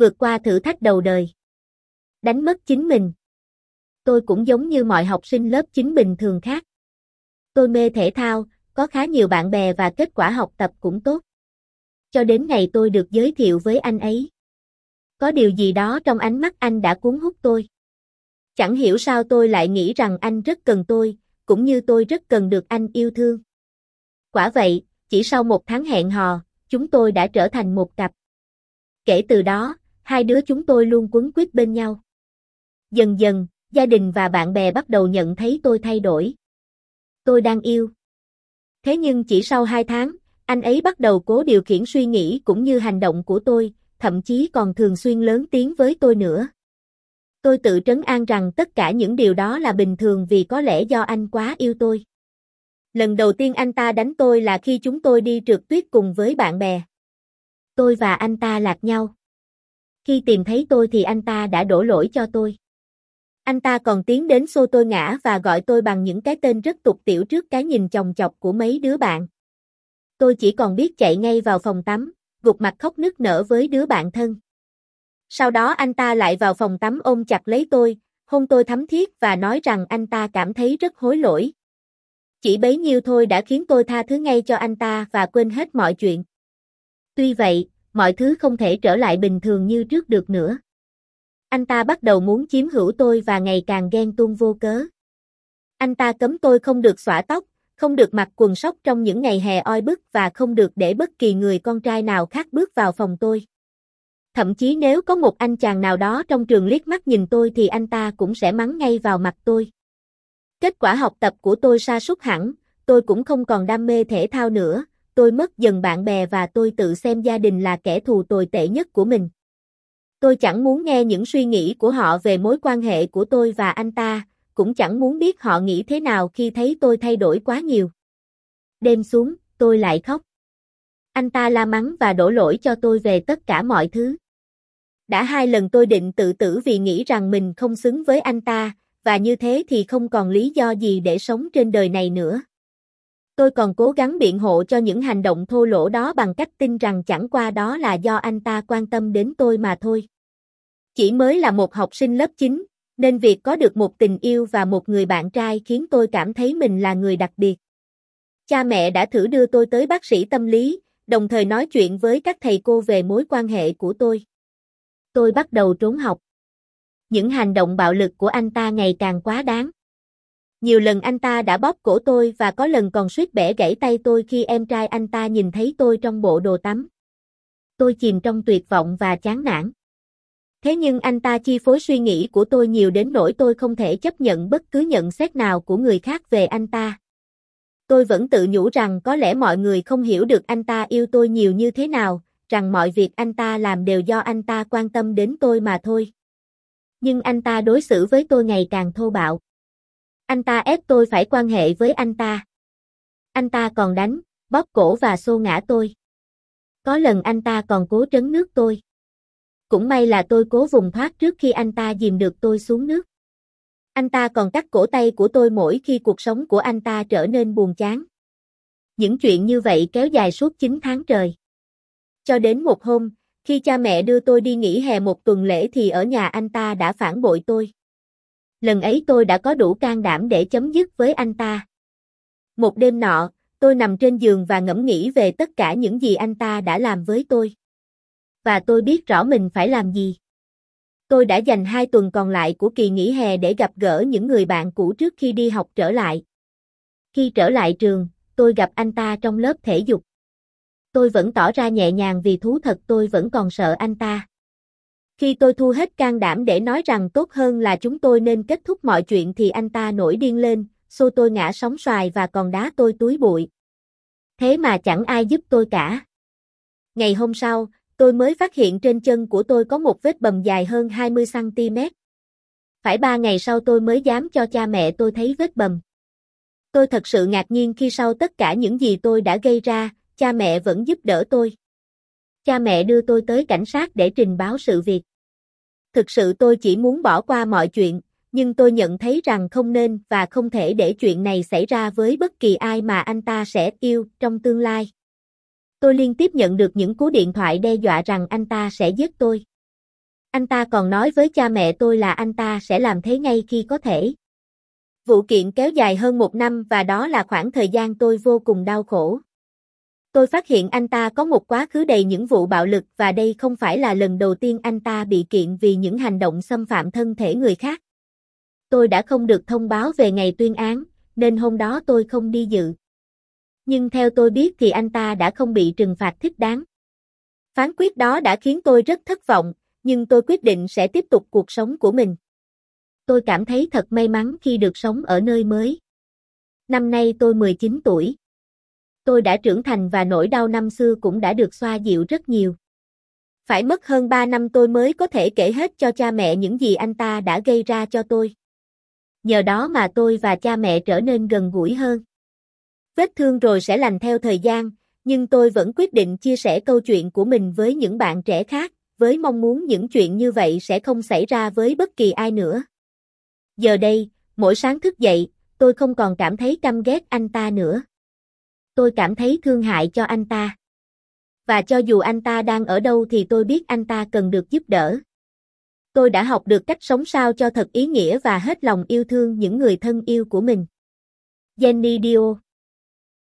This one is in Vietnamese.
vượt qua thử thách đầu đời. Đánh mất chính mình. Tôi cũng giống như mọi học sinh lớp 9 bình thường khác. Tôi mê thể thao, có khá nhiều bạn bè và kết quả học tập cũng tốt. Cho đến ngày tôi được giới thiệu với anh ấy. Có điều gì đó trong ánh mắt anh đã cuốn hút tôi. Chẳng hiểu sao tôi lại nghĩ rằng anh rất cần tôi, cũng như tôi rất cần được anh yêu thương. Quả vậy, chỉ sau một tháng hẹn hò, chúng tôi đã trở thành một cặp. Kể từ đó, hai đứa chúng tôi luôn quấn quýt bên nhau. Dần dần, gia đình và bạn bè bắt đầu nhận thấy tôi thay đổi. Tôi đang yêu. Thế nhưng chỉ sau hai tháng, anh ấy bắt đầu cố điều khiển suy nghĩ cũng như hành động của tôi, thậm chí còn thường xuyên lớn tiếng với tôi nữa. Tôi tự trấn an rằng tất cả những điều đó là bình thường vì có lẽ do anh quá yêu tôi. Lần đầu tiên anh ta đánh tôi là khi chúng tôi đi trượt tuyết cùng với bạn bè. Tôi và anh ta lạc nhau. Khi tìm thấy tôi thì anh ta đã đổ lỗi cho tôi. Anh ta còn tiến đến xô tôi ngã và gọi tôi bằng những cái tên rất tục tiểu trước cái nhìn chồng chọc của mấy đứa bạn. Tôi chỉ còn biết chạy ngay vào phòng tắm, gục mặt khóc nức nở với đứa bạn thân. Sau đó anh ta lại vào phòng tắm ôm chặt lấy tôi, hôn tôi thấm thiết và nói rằng anh ta cảm thấy rất hối lỗi. Chỉ bấy nhiêu thôi đã khiến tôi tha thứ ngay cho anh ta và quên hết mọi chuyện. Tuy vậy, mọi thứ không thể trở lại bình thường như trước được nữa. Anh ta bắt đầu muốn chiếm hữu tôi và ngày càng ghen tuông vô cớ. Anh ta cấm tôi không được xõa tóc, không được mặc quần sóc trong những ngày hè oi bức và không được để bất kỳ người con trai nào khác bước vào phòng tôi. Thậm chí nếu có một anh chàng nào đó trong trường liếc mắt nhìn tôi thì anh ta cũng sẽ mắng ngay vào mặt tôi. Kết quả học tập của tôi sa sút hẳn, tôi cũng không còn đam mê thể thao nữa, tôi mất dần bạn bè và tôi tự xem gia đình là kẻ thù tồi tệ nhất của mình. Tôi chẳng muốn nghe những suy nghĩ của họ về mối quan hệ của tôi và anh ta, cũng chẳng muốn biết họ nghĩ thế nào khi thấy tôi thay đổi quá nhiều. Đêm xuống, tôi lại khóc. Anh ta la mắng và đổ lỗi cho tôi về tất cả mọi thứ. Đã hai lần tôi định tự tử vì nghĩ rằng mình không xứng với anh ta, và như thế thì không còn lý do gì để sống trên đời này nữa. Tôi còn cố gắng biện hộ cho những hành động thô lỗ đó bằng cách tin rằng chẳng qua đó là do anh ta quan tâm đến tôi mà thôi. Chỉ mới là một học sinh lớp 9, nên việc có được một tình yêu và một người bạn trai khiến tôi cảm thấy mình là người đặc biệt. Cha mẹ đã thử đưa tôi tới bác sĩ tâm lý, đồng thời nói chuyện với các thầy cô về mối quan hệ của tôi. Tôi bắt đầu trốn học. Những hành động bạo lực của anh ta ngày càng quá đáng. Nhiều lần anh ta đã bóp cổ tôi và có lần còn suýt bẻ gãy tay tôi khi em trai anh ta nhìn thấy tôi trong bộ đồ tắm. Tôi chìm trong tuyệt vọng và chán nản. Thế nhưng anh ta chi phối suy nghĩ của tôi nhiều đến nỗi tôi không thể chấp nhận bất cứ nhận xét nào của người khác về anh ta. Tôi vẫn tự nhủ rằng có lẽ mọi người không hiểu được anh ta yêu tôi nhiều như thế nào, rằng mọi việc anh ta làm đều do anh ta quan tâm đến tôi mà thôi. Nhưng anh ta đối xử với tôi ngày càng thô bạo. Anh ta ép tôi phải quan hệ với anh ta. Anh ta còn đánh, bóp cổ và xô ngã tôi. Có lần anh ta còn cố trấn nước tôi. Cũng may là tôi cố vùng thoát trước khi anh ta dìm được tôi xuống nước. Anh ta còn cắt cổ tay của tôi mỗi khi cuộc sống của anh ta trở nên buồn chán. Những chuyện như vậy kéo dài suốt 9 tháng trời. Cho đến một hôm, khi cha mẹ đưa tôi đi nghỉ hè một tuần lễ thì ở nhà anh ta đã phản bội tôi. Lần ấy tôi đã có đủ can đảm để chấm dứt với anh ta. Một đêm nọ, tôi nằm trên giường và ngẫm nghĩ về tất cả những gì anh ta đã làm với tôi. Và tôi biết rõ mình phải làm gì. Tôi đã dành hai tuần còn lại của kỳ nghỉ hè để gặp gỡ những người bạn cũ trước khi đi học trở lại. Khi trở lại trường, tôi gặp anh ta trong lớp thể dục. Tôi vẫn tỏ ra nhẹ nhàng vì thú thật tôi vẫn còn sợ anh ta. Khi tôi thu hết can đảm để nói rằng tốt hơn là chúng tôi nên kết thúc mọi chuyện thì anh ta nổi điên lên, xô tôi ngã sóng xoài và còn đá tôi túi bụi. Thế mà chẳng ai giúp tôi cả. Ngày hôm sau, tôi mới phát hiện trên chân của tôi có một vết bầm dài hơn 20cm. Phải ba ngày sau tôi mới dám cho cha mẹ tôi thấy vết bầm. Tôi thật sự ngạc nhiên khi sau tất cả những gì tôi đã gây ra, cha mẹ vẫn giúp đỡ tôi. Cha mẹ đưa tôi tới cảnh sát để trình báo sự việc. Thực sự tôi chỉ muốn bỏ qua mọi chuyện, nhưng tôi nhận thấy rằng không nên và không thể để chuyện này xảy ra với bất kỳ ai mà anh ta sẽ yêu trong tương lai. Tôi liên tiếp nhận được những cú điện thoại đe dọa rằng anh ta sẽ giết tôi. Anh ta còn nói với cha mẹ tôi là anh ta sẽ làm thế ngay khi có thể. Vụ kiện kéo dài hơn một năm và đó là khoảng thời gian tôi vô cùng đau khổ. Tôi phát hiện anh ta có một quá khứ đầy những vụ bạo lực và đây không phải là lần đầu tiên anh ta bị kiện vì những hành động xâm phạm thân thể người khác. Tôi đã không được thông báo về ngày tuyên án, nên hôm đó tôi không đi dự. Nhưng theo tôi biết thì anh ta đã không bị trừng phạt thích đáng. Phán quyết đó đã khiến tôi rất thất vọng, nhưng tôi quyết định sẽ tiếp tục cuộc sống của mình. Tôi cảm thấy thật may mắn khi được sống ở nơi mới. Năm nay tôi 19 tuổi. Tôi đã trưởng thành và nỗi đau năm xưa cũng đã được xoa dịu rất nhiều. Phải mất hơn 3 năm tôi mới có thể kể hết cho cha mẹ những gì anh ta đã gây ra cho tôi. Nhờ đó mà tôi và cha mẹ trở nên gần gũi hơn. Vết thương rồi sẽ lành theo thời gian, nhưng tôi vẫn quyết định chia sẻ câu chuyện của mình với những bạn trẻ khác, với mong muốn những chuyện như vậy sẽ không xảy ra với bất kỳ ai nữa. Giờ đây, mỗi sáng thức dậy, tôi không còn cảm thấy căm ghét anh ta nữa. Tôi cảm thấy thương hại cho anh ta. Và cho dù anh ta đang ở đâu thì tôi biết anh ta cần được giúp đỡ. Tôi đã học được cách sống sao cho thật ý nghĩa và hết lòng yêu thương những người thân yêu của mình. Jenny Dio